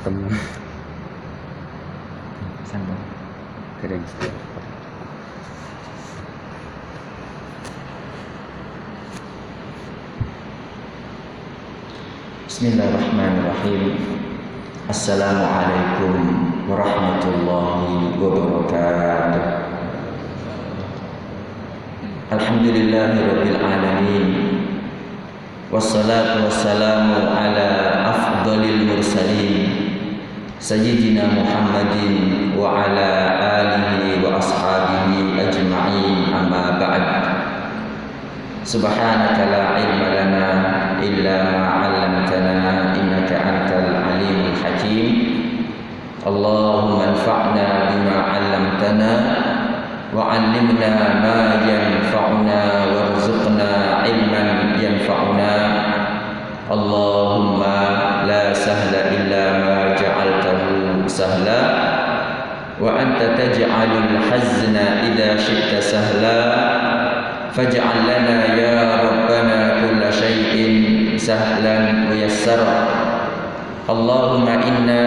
ketemu sama. Kering Bismillahirrahmanirrahim. Assalamualaikum warahmatullahi wabarakatuh. Alhamdulillahi rabbil alamin. Wassalatu wassalamu ala afdalil mursalin سيدنا محمد وعلى آله وأصحابه أجمعين أما بعد. سبحانك لا علم لنا إلا ما علمتنا إنك أنت العليم الحكيم. اللهم انفعنا بما علمتنا وعلمنا ما ينفعنا وارزقنا علما ينفعنا. اللهم sahla illa ma ja'altahu sahla wa anta taj'alul hazna idza syi'ta sahla فاجعل لنا يا ربنا كل شيء سهلا ميسرا اللهم إنا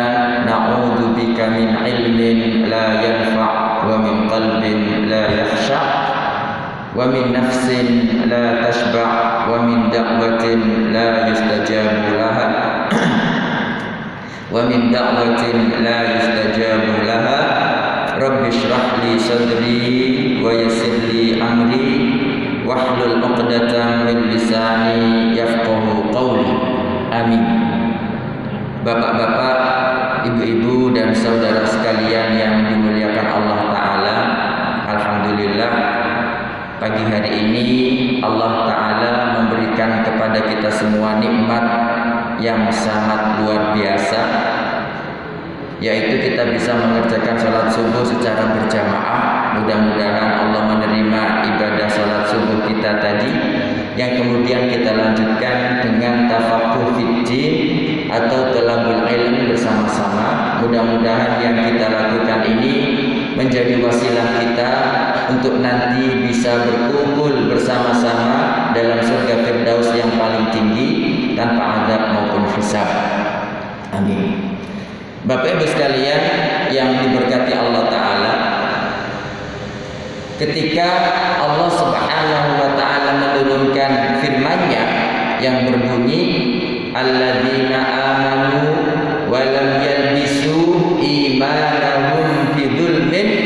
نعوذ بك من علم لا ينفع ومن قلب لا يخشع ومن نفس لا تشبع ومن دعوة لا يستجاب لها ومن دعوة لا يستجاب لها رب اشرح لي صدري ويسر لي أمري wahlul 'uqdatam min lisani yafqahu qawli amin Bapak-bapak, ibu-ibu dan saudara sekalian yang dimuliakan Allah taala alhamdulillah pagi hari ini Allah taala memberikan kepada kita semua nikmat yang sangat luar biasa yaitu kita bisa mengerjakan sholat subuh secara berjamaah. Mudah-mudahan Allah menerima ibadah sholat subuh kita tadi. Yang kemudian kita lanjutkan dengan tafakuh fikjin atau telabul ilm bersama-sama. Mudah-mudahan yang kita lakukan ini menjadi wasilah kita untuk nanti bisa berkumpul bersama-sama dalam surga firdaus yang paling tinggi tanpa adab maupun hisab. Amin. Bapak Ibu sekalian yang diberkati Allah taala ketika Allah Subhanahu wa taala menurunkan firman-Nya yang berbunyi alladzina amanu wa lam yalbisu imanahum bidzulmin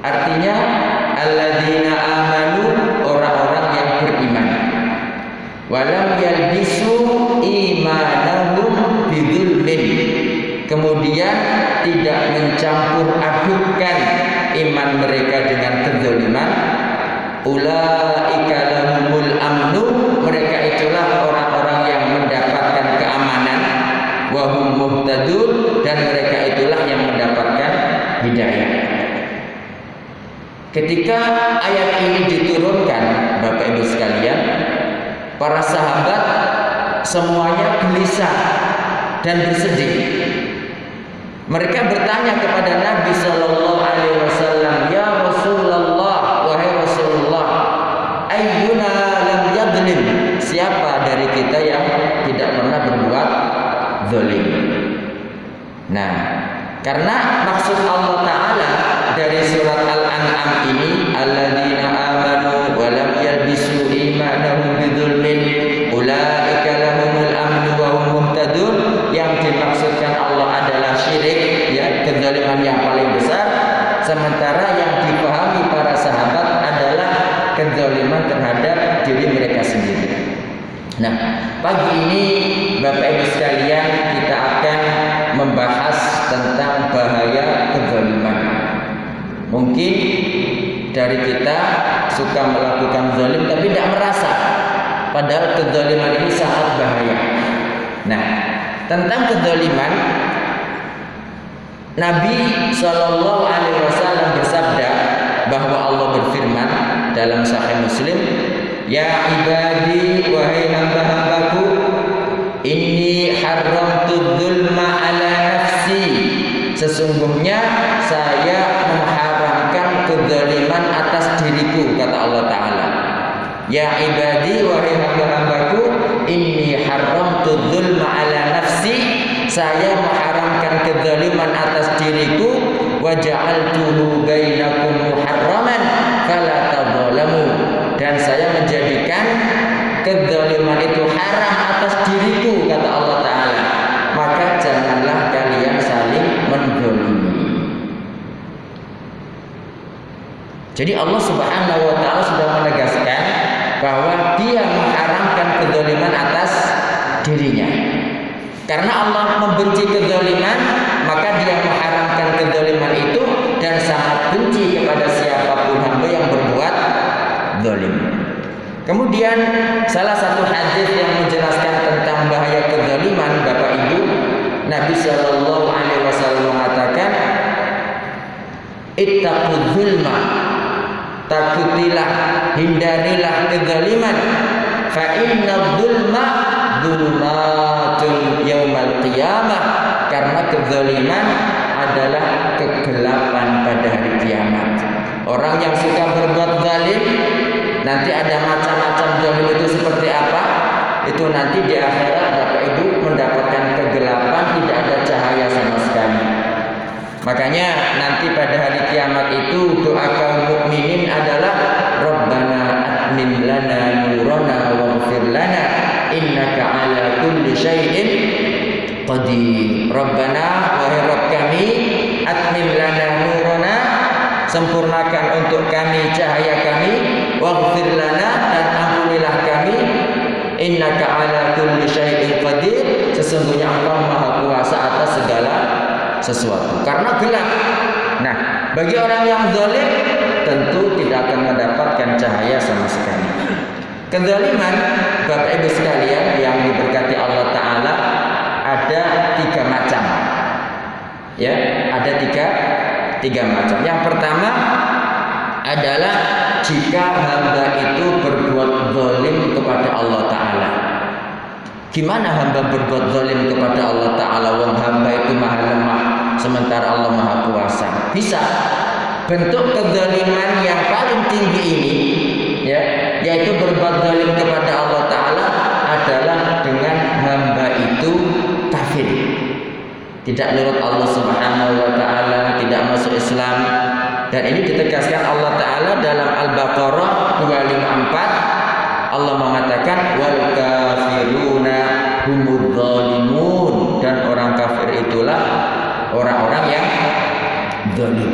artinya alladzina amanu orang-orang yang beriman. Walam yalbisu imanahum bidzulmin kemudian tidak mencampur adukkan iman mereka dengan kezaliman. Ulaika lahumul amnu mereka itulah orang-orang yang mendapatkan keamanan. Wa hum muhtadun dan mereka itulah yang mendapatkan hidayah ketika ayat ini diturunkan Bapak Ibu sekalian para sahabat semuanya gelisah dan bersedih. Mereka bertanya kepada Nabi Shallallahu Alaihi Wasallam, Ya Rasulullah, wahai Rasulullah, ayyuna lam yadlim. Siapa dari kita yang tidak pernah berbuat zalim? Nah, karena maksud Allah Taala dari surat Al-An'am ini, alladzina amanu wa lam yalbisu imanahum bidzulmin ulaika lahumul amnu wa hum muhtadun. Yang dimaksudkan Allah adalah syirik ya kezaliman yang paling besar. Sementara yang dipahami para sahabat adalah kezaliman terhadap diri mereka sendiri. Nah pagi ini dari kita suka melakukan zalim tapi tidak merasa padahal kezaliman ini sangat bahaya nah tentang kezaliman Nabi Shallallahu Alaihi Wasallam bersabda bahwa Allah berfirman dalam Sahih Muslim, Ya ibadi wahai hamba-hambaku, ini haramtu dzulma ala nafsi. Sesungguhnya saya mengharamkan kezaliman atas diriku kata Allah Taala. Ya ibadi wahai hamba-hambaku, inni haramtu dzulma ala nafsi. Saya mengharamkan kezaliman atas diriku wa ja'altuhu bainakum muharraman fala tadzalamu. Dan saya menjadikan kezaliman itu haram atas diriku kata Allah taala. Maka janganlah kalian saling mendolimi. Jadi Allah Subhanahu wa taala sudah menegaskan bahwa dia mengharamkan kezaliman atas dirinya. Karena Allah membenci kezaliman, maka dia mengharamkan kezaliman itu dan sangat benci kepada siapa pun hamba yang berbuat zalim. Kemudian salah satu hadis yang menjelaskan tentang bahaya kezaliman Bapak Ibu, Nabi Shallallahu alaihi wasallam mengatakan, "Ittaqul zulma." Takutilah, hindarilah kezaliman. Fa inna dzulma dzulmatun yaumal qiyamah. Karena kezaliman adalah kegelapan pada hari kiamat. Orang yang suka berbuat zalim nanti ada macam-macam zalim itu seperti apa? Itu nanti di akhirat Bapak Ibu mendapatkan kegelapan, Makanya nanti pada hari kiamat itu doa kaum mukminin adalah Rabbana atmim lana nurana waghfir lana innaka ala kulli syai'in qadir. Rabbana wahai Rabb kami atmim lana nurana sempurnakan untuk kami cahaya kami waghfir lana dan ampunilah kami innaka ala kulli syai'in qadir sesungguhnya Engkau maha kuasa atas segala sesuatu karena gelap. Nah, bagi orang yang zalim tentu tidak akan mendapatkan cahaya sama sekali. Kezaliman Bapak Ibu sekalian yang diberkati Allah Taala ada tiga macam. Ya, ada tiga tiga macam. Yang pertama adalah jika hamba itu berbuat zalim kepada Allah Taala. Gimana hamba berbuat zalim kepada Allah Bisa. Bentuk kezaliman yang paling tinggi ini ya, Yaitu berbuat zalim kepada Allah Ta'ala Adalah dengan hamba itu kafir. Tidak menurut Allah Subhanahu Wa Ta'ala Tidak masuk Islam. Dan ini ditegaskan Allah Ta'ala dalam Al-Baqarah 254 Allah mengatakan wal kafiruna humud zalimun dan orang kafir itulah orang-orang yang zalim.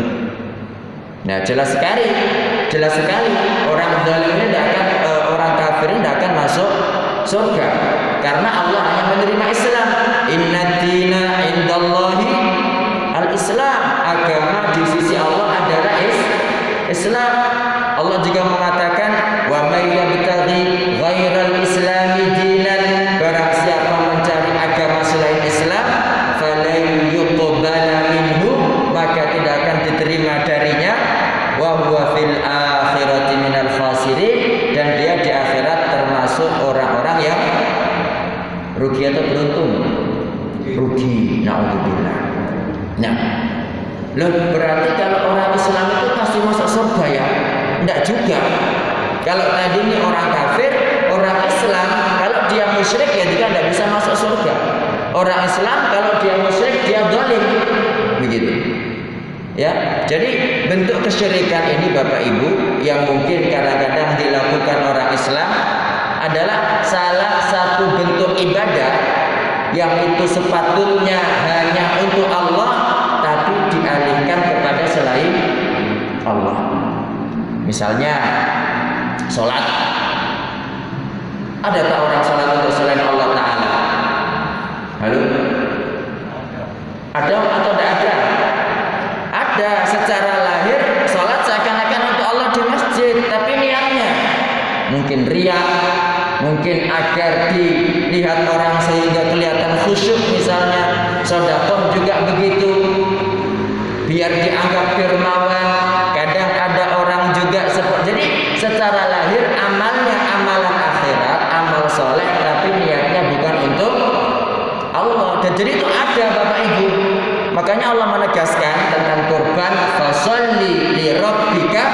Nah, jelas sekali, jelas sekali orang zalim ini akan uh, orang kafir ini akan masuk surga karena Allah hanya menerima Islam. Inna dina indallahi al-Islam. Agama di sisi Allah adalah is Islam. Allah juga mengatakan wa may yabtaghi ghairal islami dinan wa fil akhirati minal dan dia di akhirat termasuk orang-orang yang rugi atau beruntung rugi naudzubillah nah loh berarti kalau orang Islam itu pasti masuk surga ya tidak juga. Kalau tadi ini orang kafir, orang Islam, kalau dia musyrik ya dia tidak bisa masuk surga. Orang Islam kalau dia musyrik dia zalim. Begitu. Ya, jadi bentuk kesyirikan ini Bapak Ibu yang mungkin kadang-kadang dilakukan orang Islam adalah salah satu bentuk ibadah yang itu sepatutnya hanya untuk Allah tapi dialihkan kepada selain Allah. Misalnya sholat. Ada tak orang sholat untuk selain Allah Ta'ala? Halo? Ada atau tidak ada? Ada secara lahir sholat seakan-akan untuk Allah di masjid, tapi niatnya mungkin riak, mungkin agar dilihat orang sehingga kelihatan khusyuk misalnya, sodakoh juga begitu, biar dianggap firmawan. Kadang ada orang juga seperti jadi secara lahir amalnya amalan akhirat, amal soleh, tapi niatnya bukan untuk Allah. Dan jadi itu ada Bapak Ibu. Makanya Allah menegaskan tentang kurban fasolli li rabbika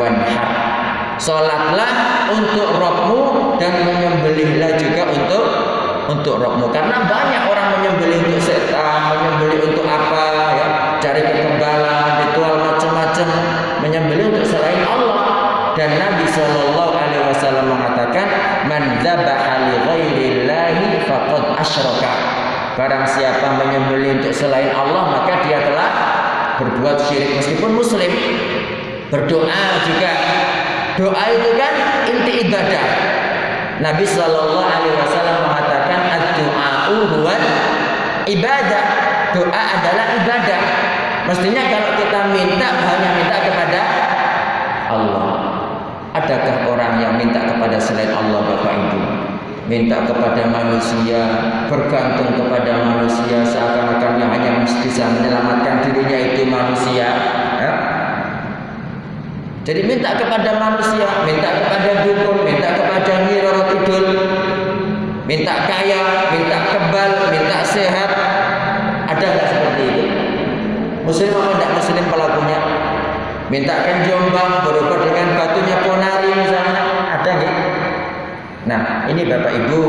wanhar. Sholatlah untuk rohmu dan menyembelihlah juga untuk untuk rohmu. Karena banyak orang menyembelih untuk setan, menyembelih untuk apa ya, cari kekebalan, ritual macam-macam, menyembelih untuk selain Allah. Dan Nabi Shallallahu Alaihi Wasallam mengatakan, "Man dzabaha li ghairillahi faqad asyraka." Barang siapa menyembelih untuk selain Allah, maka dia telah berbuat syirik meskipun muslim. Berdoa juga Doa itu kan inti ibadah. Nabi Shallallahu Alaihi Wasallam mengatakan doa huwa ibadah. Doa adalah ibadah. Mestinya kalau kita minta hanya minta kepada Allah. Adakah orang yang minta kepada selain Allah Bapak Ibu? Minta kepada manusia, bergantung kepada manusia seakan-akan yang hanya bisa menyelamatkan dirinya itu manusia. Ya? Jadi minta kepada manusia, minta kepada dukun, minta kepada Nyi Roro Kidul, minta kaya, minta kebal, minta sehat. Ada nggak seperti itu? Muslim apa tidak muslim pelakunya? Mintakan jombang berupa dengan batunya ponari misalnya, ada nggak? Nah, ini Bapak Ibu,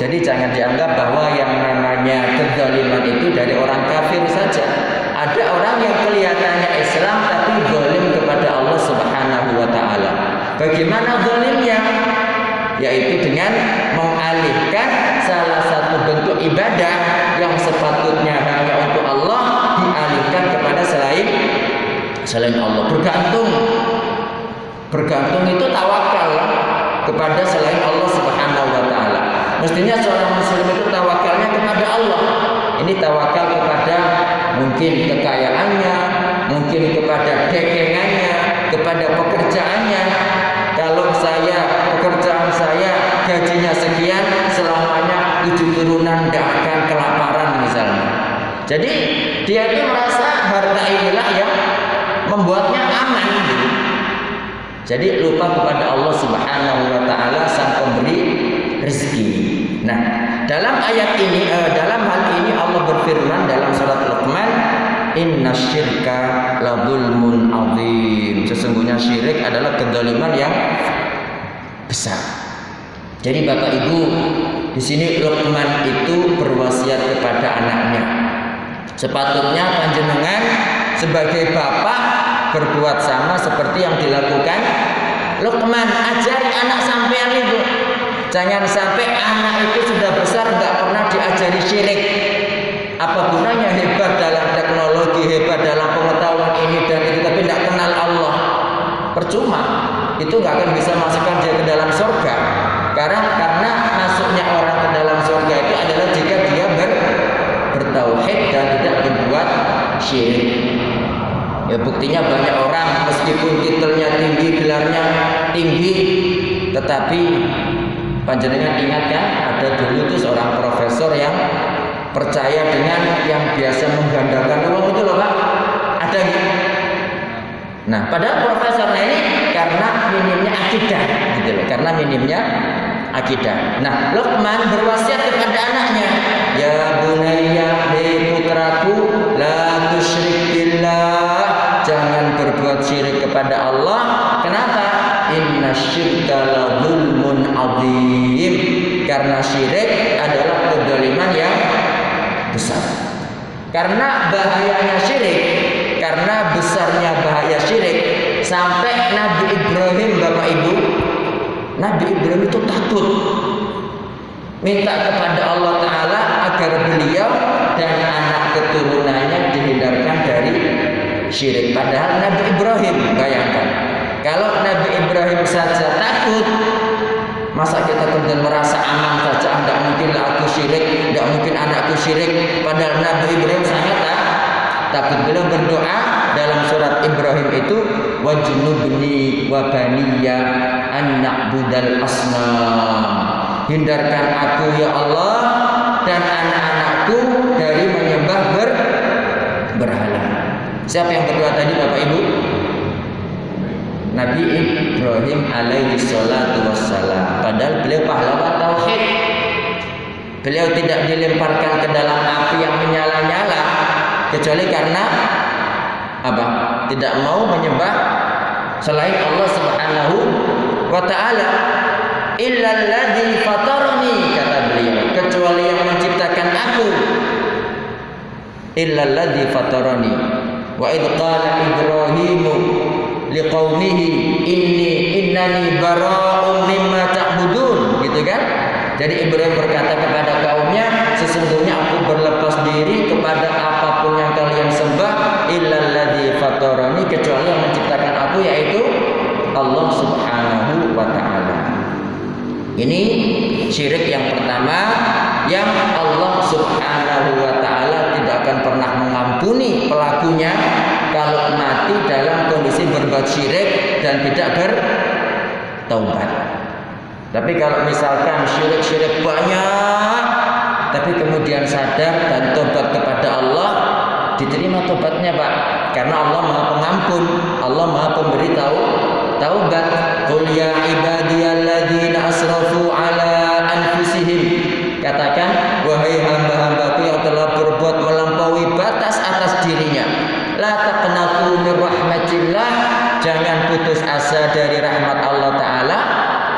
jadi jangan dianggap bahwa yang namanya kezaliman itu dari orang kafir saja. Ada orang yang kelihatannya Islam tapi zalim kepada Allah Subhanahu wa taala. Bagaimana zalimnya? Yaitu dengan mengalihkan salah satu bentuk ibadah yang sepatutnya hanya untuk Allah dialihkan kepada selain selain Allah. Bergantung bergantung itu tawakal kepada selain Allah Subhanahu wa taala. Mestinya seorang muslim itu tawakalnya kepada Allah. Ini tawakal kepada mungkin kekayaannya, mungkin kepada dekengannya, kepada pekerjaannya. Kalau saya pekerjaan saya gajinya sekian, selamanya tujuh turunan tidak akan kelaparan misalnya. Jadi dia itu merasa harta inilah yang membuatnya aman. Gitu. Jadi lupa kepada Allah Subhanahu wa taala sang pemberi rezeki. Nah, dalam ayat ini uh, dalam hal ini Allah berfirman dalam surat Luqman, "Inna syirka la zulmun azim." Sesungguhnya syirik adalah kezaliman yang besar. Jadi Bapak Ibu, di sini Luqman itu berwasiat kepada anaknya. Sepatutnya panjenengan sebagai bapak berbuat sama seperti yang dilakukan Luqman ajari anak sampean itu jangan sampai anak itu sudah besar nggak pernah diajari syirik. Apa gunanya hebat dalam teknologi hebat dalam pengetahuan ini dan itu tapi tidak kenal Allah? Percuma. Itu nggak akan bisa masukkan dia ke dalam surga. Karena karena masuknya orang ke dalam surga itu adalah jika dia ber, bertauhid dan tidak berbuat syirik. Ya buktinya banyak orang meskipun titelnya tinggi, gelarnya tinggi, tetapi panjenengan ingat kan ada dulu tuh seorang profesor yang percaya dengan yang biasa menggandakan uang itu loh pak, ada gitu. Nah, padahal profesornya ini karena minimnya akidah gitu loh, karena minimnya akidah. Nah, Luqman berwasiat kepada anaknya, ya bunayya, hei putraku, la tusyrik jangan berbuat syirik kepada Allah. Kenapa? Inna syirka la zulmun azim. Karena syirik adalah kedoliman yang besar. Karena bahayanya syirik, karena besarnya bahaya syirik, sampai Nabi Ibrahim Bapak Ibu, Nabi Ibrahim itu takut minta kepada Allah Ta'ala agar beliau dan anak keturunannya dihindarkan dari syirik. Padahal Nabi Ibrahim bayangkan. Kalau Nabi Ibrahim saja takut, masa kita kemudian merasa aman saja? Tidak mungkin aku syirik, tidak mungkin anakku syirik. Padahal Nabi Ibrahim sangat tak takut. Beliau berdoa dalam surat Ibrahim itu wajnubni wa baniya an na'budal asnam. Hindarkan aku ya Allah dan anak-anakku dari menyembah ber berhala. Siapa yang berdoa tadi Bapak Ibu? Nabi Ibrahim alaihi salatu wassalam. Padahal beliau pahlawan tauhid. Beliau tidak dilemparkan ke dalam api yang menyala-nyala kecuali karena apa? Tidak mau menyembah selain Allah Subhanahu wa taala. Illalladzi fatarani kata beliau, kecuali yang menciptakan aku. Illalladzi fatarani. Wa id qala Ibrahim liqaumihi inni innani bara'un mimma ta'budun gitu kan? Jadi Ibrahim berkata kepada kaumnya, sesungguhnya aku berlepas diri kepada apa pun yang kalian sembah illalladzi fatarani kecuali yang menciptakan aku yaitu Allah Subhanahu wa taala. Ini syirik yang pertama yang Allah Subhanahu wa taala tidak akan pernah mengampuni pelakunya kalau mati dalam kondisi berbuat syirik dan tidak bertaubat. Tapi kalau misalkan syirik-syirik banyak, tapi kemudian sadar dan tobat kepada Allah, diterima tobatnya Pak. Karena Allah Maha Pengampun, Allah Maha Pemberi tahu taubat. Qul ya ibadiyalladzina asrafu ala anfusihim. Katakan, wahai hamba-hambaku yang telah berbuat melampaui batas atas dirinya. Taqnatu min rahmatillah. Jangan putus asa dari rahmat Allah Ta'ala.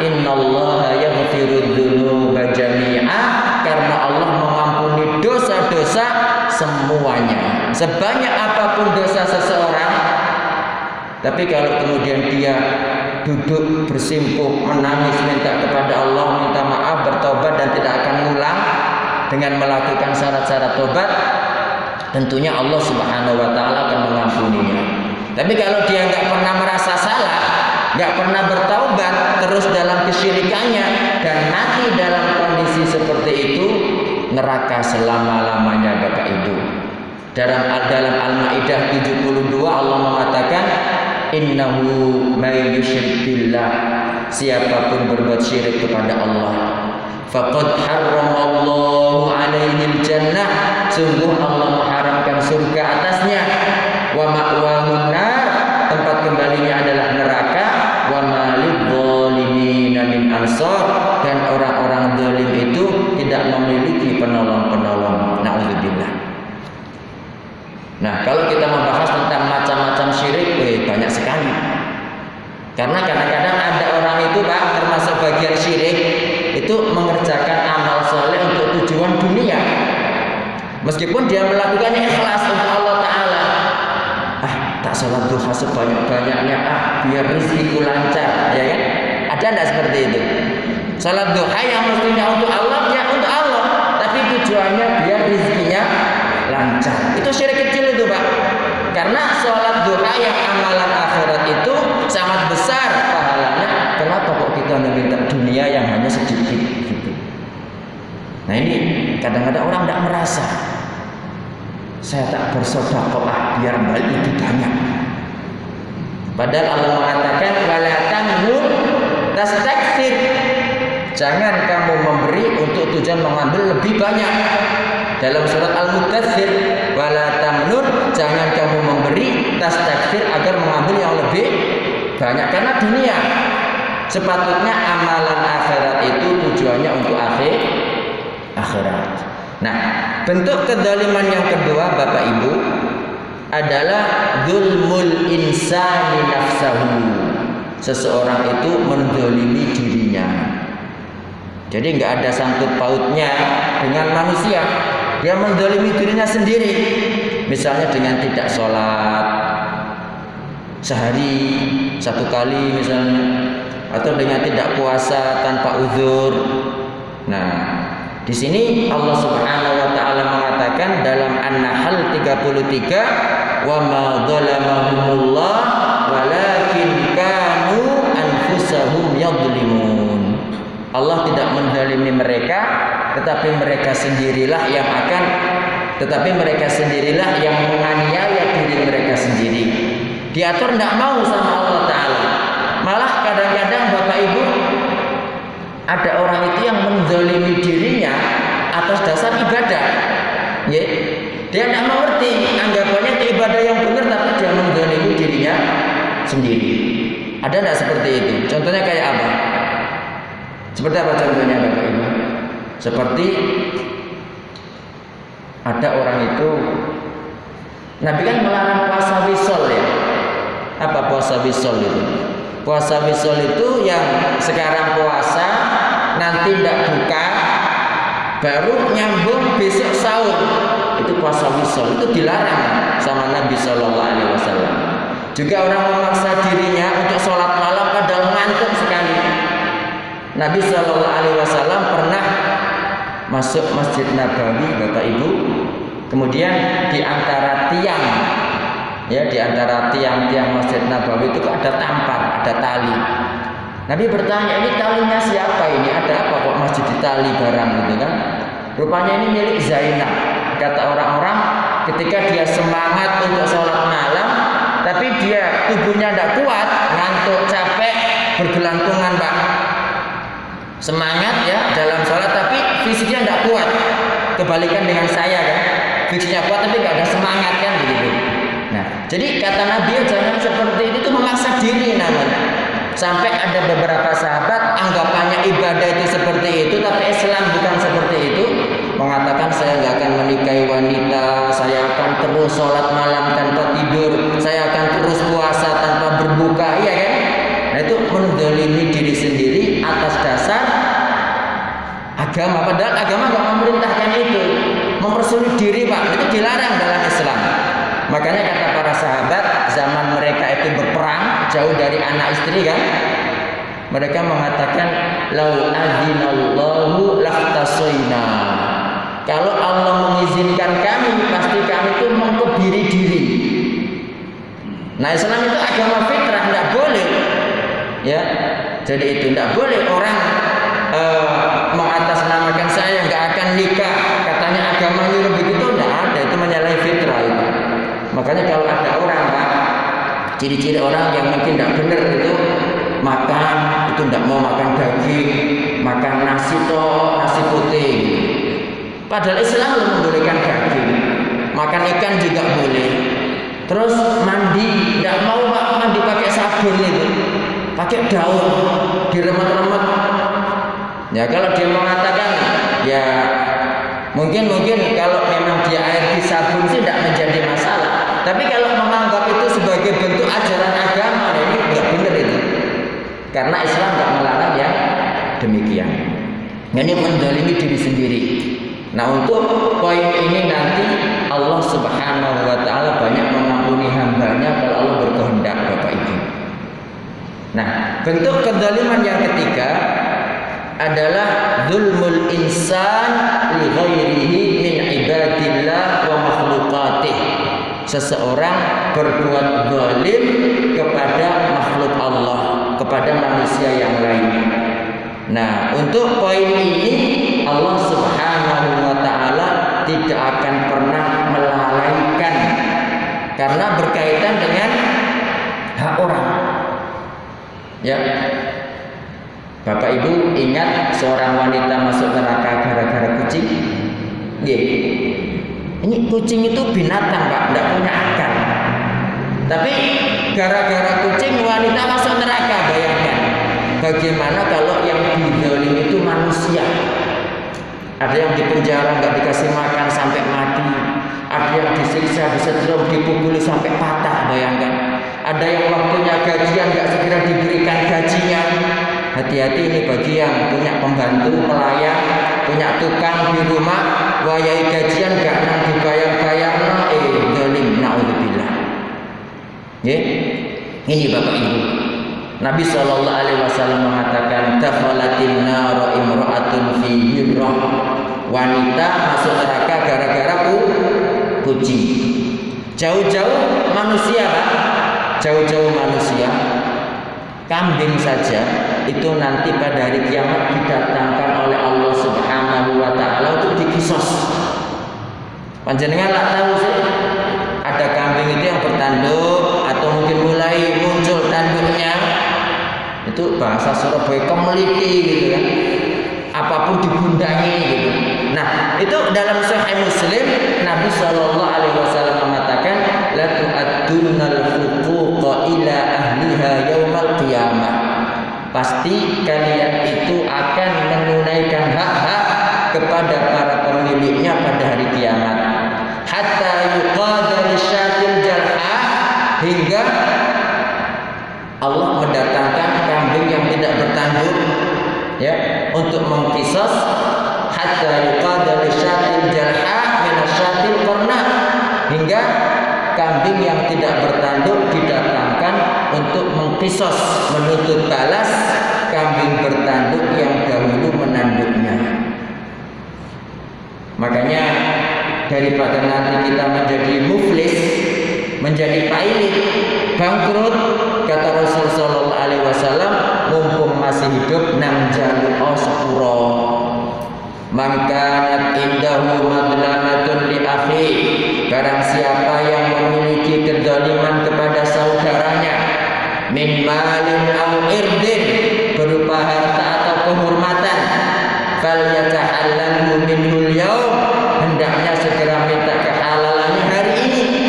Innallaha yaghfiru dzunuba jami'a. Karena Allah mengampuni dosa-dosa semuanya. Sebanyak apa pun dosa seseorang. Tapi kalau kemudian dia duduk bersimpuh menangis minta kepada Allah minta maaf bertobat dan tidak akan ngulang dengan melakukan syarat-syarat tobat tentunya Allah Subhanahu wa taala akan mengampuninya. Tapi kalau dia nggak pernah merasa salah nggak pernah bertaubat terus dalam kesyirikannya dan mati dalam kondisi seperti itu neraka selama-lamanya Bapak Ibu. Dalam dalam Al-Maidah 72 Allah mengatakan innahu may yusyrik billah siapa pun berbuat syirik kepada Allah. Faqad harramallahu alaihi jannah. Sungguh Allah mengharamkan surga atasnya wa nar tempat kembalinya adalah neraka wa min ansor dan orang-orang zalim itu tidak memiliki penolong-penolong. Nauzubillah. Nah, kalau kita membahas tentang macam-macam syirik, eh, banyak sekali. Karena kadang-kadang ada orang itu Pak termasuk bagian syirik itu mengerjakan amal soleh untuk tujuan dunia. Meskipun dia melakukannya ikhlas untuk Allah Ta'ala. Tak sholat duha sebanyak-banyaknya. Ah biar rezekiku lancar. Ya kan ada enggak seperti itu? Sholat duha yang mestinya untuk Allah ya untuk Allah. Tapi tujuannya biar rezekinya lancar. Itu syirik kecil itu pak. Karena sholat duha yang amalan akhirat itu sangat besar pahalanya. Kenapa kok kita meminta dunia yang hanya sedikit nah ini kadang-kadang orang tidak merasa saya tak bersodakoah biar balik lebih banyak. Padahal Allah mengatakan wala tanhur tastakfir. Jangan kamu memberi untuk tujuan mengambil lebih banyak. Dalam surat Al-Mudathir wala tamnun jangan kamu memberi tastakfir agar mengambil yang lebih banyak karena dunia sepatutnya amalan akhirat itu tujuannya untuk akhir akhirat. Nah, bentuk kedaliman yang kedua Bapak Ibu adalah zulmul insani nafsahu. Seseorang itu mendolimi dirinya. Jadi nggak ada sangkut pautnya dengan manusia. Dia mendolimi dirinya sendiri. Misalnya dengan tidak sholat sehari satu kali misalnya, atau dengan tidak puasa tanpa uzur. Nah, di sini Allah Subhanahu wa taala mengatakan dalam An-Nahl 33, "Wa ma dhalamahumullah walakin kanu anfusahum yadhlimun." Allah tidak mendalimi mereka, tetapi mereka sendirilah yang akan tetapi mereka sendirilah yang menganiaya diri mereka sendiri. Diatur tidak mau sama Allah ada orang itu yang menzalimi dirinya atas dasar ibadah. Ya. Dia tidak mengerti anggapannya itu ibadah yang benar tapi dia menzalimi dirinya sendiri. Ada tidak seperti itu? Contohnya kayak apa? Seperti apa contohnya Bapak Ibu? Seperti ada orang itu Nabi kan melarang puasa wisol ya. Apa puasa wisol itu? Puasa wisol itu yang sekarang puasa nanti tidak buka baru nyambung besok sahur. Itu puasa wisol itu dilarang sama Nabi Shallallahu Alaihi Wasallam. Juga orang memaksa dirinya untuk sholat malam padahal ngantuk sekali. Nabi Shallallahu Alaihi Wasallam pernah masuk Masjid Nabawi Bapak Ibu. Kemudian di antara tiang ya di antara tiang-tiang Masjid Nabawi itu ada tampar ada tali Nabi bertanya, ini talinya siapa ini? Ada apa kok masjid ditali barang gitu kan? Rupanya ini milik Zainab. Kata orang-orang ketika dia semangat untuk sholat malam, tapi dia tubuhnya tidak kuat, ngantuk, capek, bergelantungan pak. Semangat ya dalam sholat, tapi fisiknya tidak kuat. Kebalikan dengan saya kan, fisiknya kuat tapi gak ada semangat kan begitu. Nah, jadi kata Nabi jangan seperti itu, itu memaksa diri namanya. Sampai ada beberapa sahabat anggapannya ibadah itu seperti itu, tapi Islam bukan seperti itu. Mengatakan saya nggak akan menikahi wanita, saya akan terus sholat malam tanpa tidur, saya akan terus puasa tanpa berbuka, iya kan? Nah itu mendolimi diri sendiri atas dasar agama. Padahal agama nggak memerintahkan itu. Mempersulit diri pak, itu dilarang dalam Islam. Makanya kata para sahabat zaman mereka itu berperang jauh dari anak istri kan? Mereka mengatakan lau azinallahu laftasoina kalau Allah mengizinkan kami pasti kami itu mengkebiri diri. Nah Islam itu agama fitrah tidak boleh. Ya jadi itu tidak boleh orang uh, mengatasnamakan saya nggak akan nikah. Katanya agama nyuruh begitu tidak ada itu menyalahi fitrah itu Makanya kalau ada orang ciri-ciri orang yang mungkin tidak benar itu makan itu tidak mau makan daging, makan nasi toh nasi putih. Padahal Islam membolehkan daging, makan ikan juga boleh. Terus mandi, tidak mau Pak mandi pakai sabun itu, pakai daun, diremet-remet. Ya kalau dia mengatakan ya mungkin mungkin kalau memang dia air di sabun sih tidak menjadi masalah tapi kalau menganggap itu sebagai bentuk ajaran agama, nah ini nggak benar itu. Karena Islam nggak melarang ya demikian. Ini mendalimi diri sendiri. Nah untuk poin ini nanti Allah Subhanahu Wa Taala banyak mengampuni hambanya kalau Allah berkehendak Bapak Ibu. Nah bentuk kedaliman yang ketiga adalah zulmul insan li seseorang berbuat zalim kepada makhluk Allah, kepada manusia yang lain. Nah, untuk poin ini Allah Subhanahu wa taala tidak akan pernah melalaikan karena berkaitan dengan hak orang. Ya. Bapak Ibu ingat seorang wanita masuk neraka gara-gara kucing? Nggih. Ini kucing itu binatang pak, tidak punya akal. Tapi gara-gara kucing wanita masuk neraka, bayangkan. Bagaimana kalau yang didolim itu manusia? Ada yang dipenjara nggak dikasih makan sampai mati. Ada yang disiksa, disetrum, dipukuli sampai patah, bayangkan. Ada yang waktunya gajian nggak segera diberikan gajinya. Hati-hati ini bagi yang punya pembantu, pelayan, punya tukang di rumah, wayai gajian gak nang dibayar-bayar. No eh zalim. Naudzubillah. Ya ini Bapak Ibu. Nabi Shallallahu Alaihi Wasallam mengatakan tafalatin naro imro'atun fi himrah wanita masuk neraka gara-gara kucing jauh-jauh manusia Pak. Jauh-jauh manusia. Kambing saja itu nanti pada hari kiamat didatangkan Allah Subhanahu wa taala untuk dikisos. Panjenengan lah tahu sih ada kambing itu yang bertanduk atau mungkin mulai muncul tanduknya. Itu bahasa Surabaya kemeliti gitu kan. Apa pun digundangi gitu. Nah itu dalam Sahih Muslim Nabi Shallallahu Alaihi Wasallam mengatakan la tu'addunnal fuquqa ila ahliha yaumal qiyamah pasti kalian itu akan menunaikan hak-hak kepada para pemiliknya pada hari kiamat. Hatta yuqadha lisyatil jalha hingga Allah mendatangkan kambing yang tidak bertanggung ya untuk mengkisos hatta yuqadha lisyatil jalha minasyatil qarna hingga kambing yang tidak bertanduk didatangkan untuk mengkisos menuntut balas kambing bertanduk yang dahulu menanduknya. Makanya daripada nanti kita menjadi muflis menjadi pailit bangkrut kata Rasul sallallahu alaihi wasallam mumpung masih hidup nang jalu mangkanat indahu madlamatun li akhi. Barang siapa yang memiliki kezaliman kepada saudaranya min malin au irdin berupa harta atau kehormatan fal yatahallalhu minhul yaum hendaknya segera minta kehalalannya hari ini.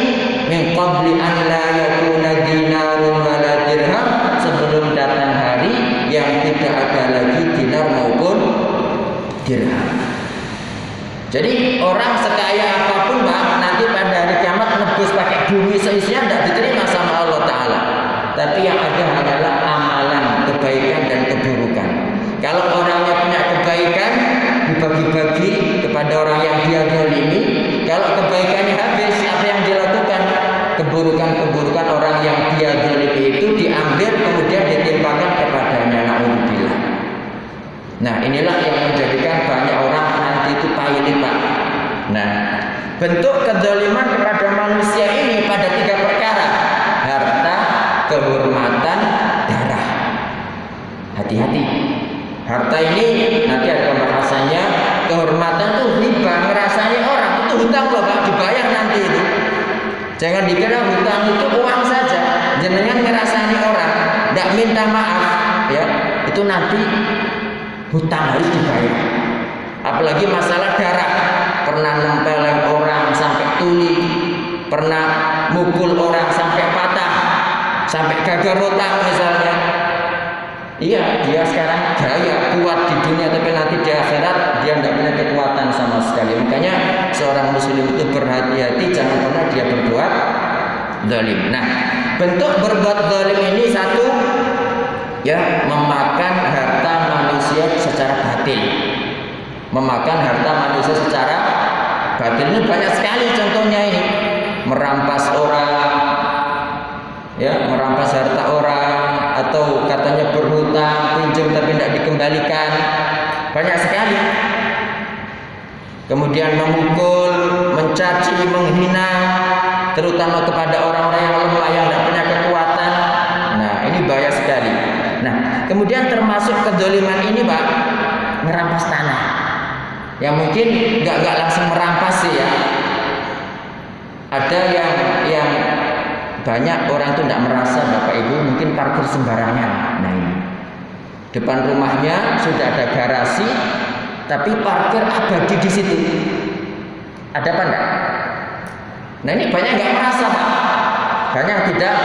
Min qabli an la yakuna dinarun wala dirham. Sebelum datang hari yang tidak ada lagi dinar maupun dirham. Jadi orang sekaya apa pun bang nanti pada hari kiamat nebus pakai bumi seisinya tidak diterima sama Allah Taala. Tapi yang ada adalah amalan kebaikan dan keburukan. Kalau orangnya punya kebaikan dibagi-bagi kepada orang yang dia zalimi. Kalau kebaikannya habis, apa yang dilakukan? Keburukan-keburukan orang yang dia itu diambil kemudian ditimpakan kepadanya. Nauzubillah. Nah, inilah yang menjadikan banyak orang nanti itu pailit, Pak. Nah, bentuk kezaliman kepada manusia ini pada tiga perkara. Harta, kehormatan, darah. Hati-hati. Harta ini nanti ada pembahasannya. Kehormatan itu riba, ngerasani orang. Itu hutang loh Pak, dibayar nanti itu. Jangan dikira hutang itu uang saja. Jenengan ngerasani orang, tidak minta maaf, ya. Itu nanti hutang harus dibayar. Apalagi masalah darah, pernah nempelin orang sampai tuli, pernah mukul orang sampai patah, sampai gagal otak misalnya. Iya, dia sekarang jaya, kuat di dunia, tapi nanti di akhirat dia tidak punya kekuatan sama sekali. Makanya seorang muslim itu berhati-hati, jangan pernah dia berbuat zalim. Nah, bentuk berbuat zalim ini satu, ya memakan harta manusia secara batil. Memakan harta manusia secara batil. Ini banyak sekali contohnya ini. Merampas orang, ya merampas harta orang. Atau katanya berhutang pinjam tapi tidak dikembalikan. Banyak sekali. Kemudian memukul mencaci menghina terutama kepada orang-orang yang lemah yang tidak punya kekuatan. Nah ini bahaya sekali nah kemudian termasuk kedoliman ini pak merampas tanah. Yang mungkin nggak nggak langsung merampas sih ya. Ada yang yang banyak orang itu tidak merasa bapak ibu mungkin parkir sembarangan. Nah ini. Depan rumahnya sudah ada garasi tapi parkir abadi di situ. Ada apa enggak nah ini banyak nggak merasa banyak tidak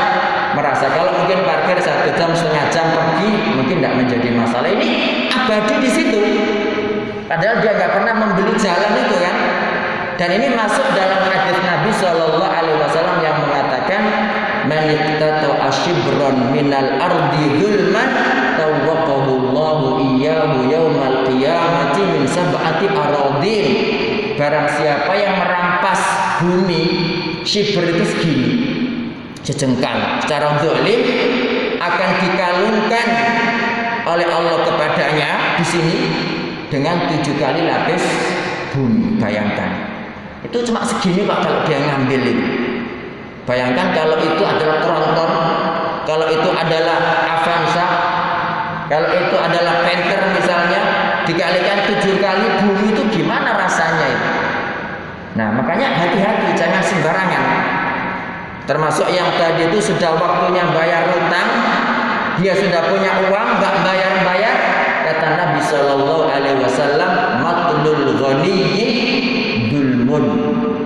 merasa kalau mungkin parkir satu jam setengah jam pergi mungkin tidak menjadi masalah. Ini abadi di situ. Padahal dia nggak pernah membeli jalan itu kan? Dan ini masuk dalam hadis Nabi Shallallahu Alaihi Wasallam yang mengatakan maniktatu ashibron minal ardi zulman tawwaqahu Allahu iyyahu yaumal qiyamati min sab'ati aradin. Barang siapa yang merampas bumi shibr itu segini sejengkal secara zalim akan dikalungkan oleh Allah kepadanya di sini dengan tujuh kali lapis bumi. Bayangkan. Itu cuma segini pak kalau dia ngambil itu. Bayangkan kalau itu adalah tronton kalau itu adalah Avanza kalau itu adalah Panther misalnya dikalikan tujuh kali bumi itu gimana rasanya itu? Nah makanya hati-hati jangan sembarangan termasuk yang tadi itu sudah waktunya bayar utang dia sudah punya uang nggak bayar-bayar kata Nabi Shallallahu Alaihi Wasallam matlul ghaniyyi dulmun.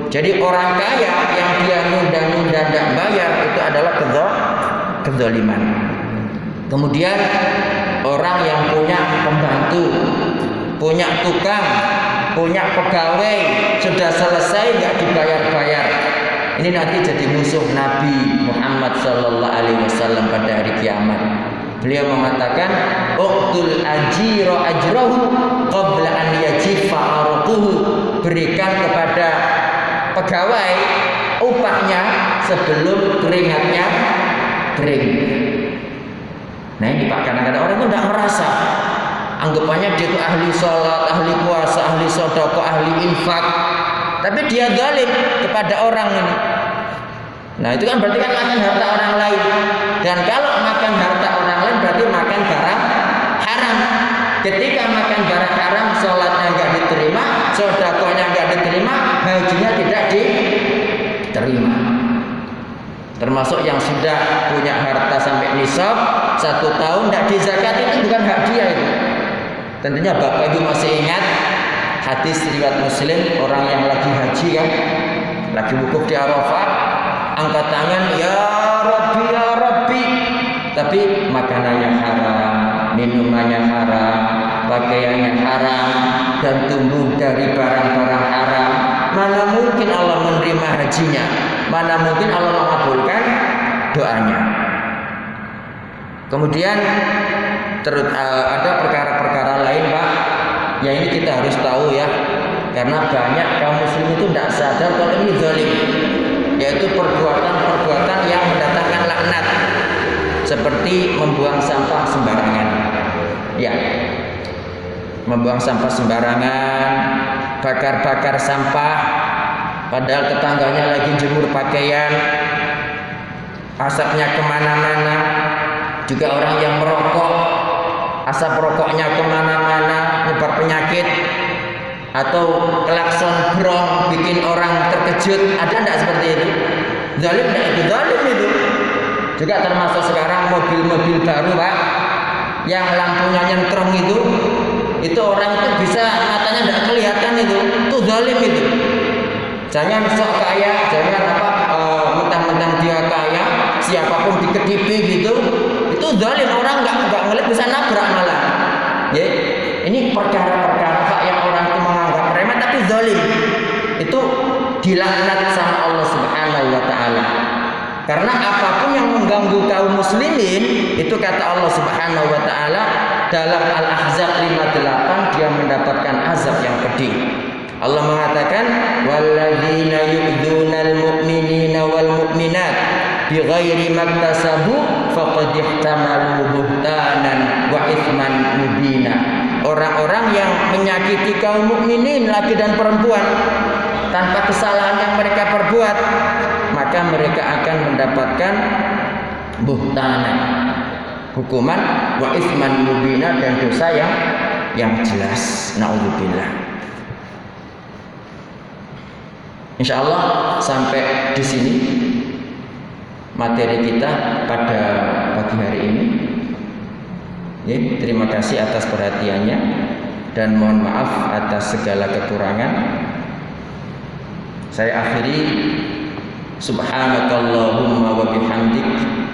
Jadi orang kaya yang dia nunda-nunda tidak bayar itu adalah kezaliman. Kemudian orang yang punya pembantu, punya tukang, punya pegawai sudah selesai nggak dibayar-bayar. Ini nanti jadi musuh Nabi Muhammad Sallallahu Alaihi Wasallam pada hari kiamat. Beliau mengatakan, "Uqtul ajiro ajrahu qabla an yajifa arquhu." Berikan kepada pegawai upahnya sebelum keringatnya kering. Nah ini Pak kadang-kadang orang itu tidak merasa anggapannya dia itu ahli sholat, ahli puasa, ahli sodoko, ahli infak, tapi dia zalim kepada orang ini. Nah itu kan berarti kan makan harta orang lain. Dan kalau makan harta orang lain berarti makan barang haram. Ketika makan barang haram, sholatnya nggak diterima, sodakonya nggak diterima, hajinya tidak diterima. Termasuk yang sudah punya harta sampai nisab satu tahun tidak dizakat itu bukan hak dia itu. Tentunya bapak ibu masih ingat hadis riwayat muslim orang yang lagi haji kan lagi wukuf di Arafah angkat tangan ya Rabbi ya Rabbi. Tapi makanannya haram minumannya haram pakaiannya haram dan tumbuh dari barang-barang haram. Mana mungkin Allah menerima hajinya? Mana mungkin Allah mengabulkan doanya? Kemudian terus uh, ada perkara-perkara lain Pak. Ya ini kita harus tahu ya. Karena banyak kaum muslim itu tidak sadar kalau ini zalim yaitu perbuatan-perbuatan yang mendatangkan laknat seperti membuang sampah sembarangan. Ya. Membuang sampah sembarangan bakar-bakar sampah padahal tetangganya lagi jemur pakaian asapnya ke mana-mana juga orang yang merokok asap rokoknya ke mana-mana nyebar penyakit atau klakson brong bikin orang terkejut ada tidak seperti itu? Zalim tidak itu? Zalim itu. Juga termasuk sekarang mobil-mobil baru pak yang lampunya nyentrong itu itu orang itu bisa matanya tidak kelihatan itu itu zalim itu. Jangan sok kaya jangan apa uh, mentang-mentang dia kaya siapa pun dikedipi gitu itu zalim. Orang nggak nggak ngeliat bisa nabrak malah. Ya ini perkara-perkara pak yang orang itu menganggap tapi zalim. Itu dilaknat sama Allah Subhanahu wa taala. Karena apa pun yang mengganggu kaum muslimin itu kata Allah Subhanahu wa taala dalam Al-Ahzab 58 dia mendapatkan azab yang pedih. Allah mengatakan walladzina yu'dzunal mu'minina wal mu'minat bighairi maktasabu faqad ihtamalu buhtanan wa ithman mubina. Orang-orang yang menyakiti kaum mukminin laki dan perempuan tanpa kesalahan yang mereka perbuat, maka mereka akan mendapatkan buhtanan hukuman wa ithman mubina dan dosa yang yang jelas. Nauzubillah. Insya Allah sampai di sini materi kita pada pagi hari ini. Ya, terima kasih atas perhatiannya dan mohon maaf atas segala kekurangan. Saya akhiri subhanakallahumma wa bihamdik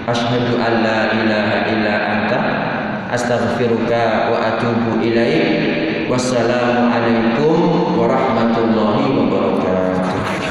asyhadu an la ilaha illa anta astaghfiruka wa atubu ilaik. Wassalamualaikum warahmatullahi wabarakatuh.